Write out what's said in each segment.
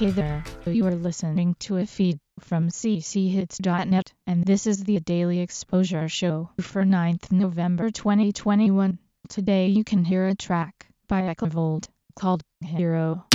Hey there, you are listening to a feed from cchits.net, and this is the Daily Exposure Show for 9th November 2021. Today you can hear a track by Echovold called Hero.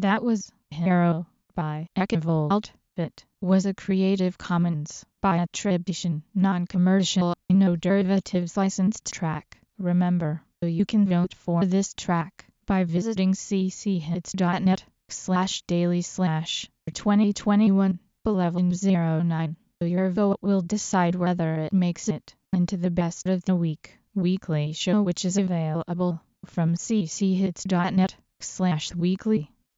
That was Hero by Equivolt. It was a Creative Commons by attribution, non-commercial, no derivatives licensed track. Remember, you can vote for this track by visiting cchits.net slash daily slash 2021 1109. Your vote will decide whether it makes it into the best of the week. Weekly show which is available from cchits.net slash weekly.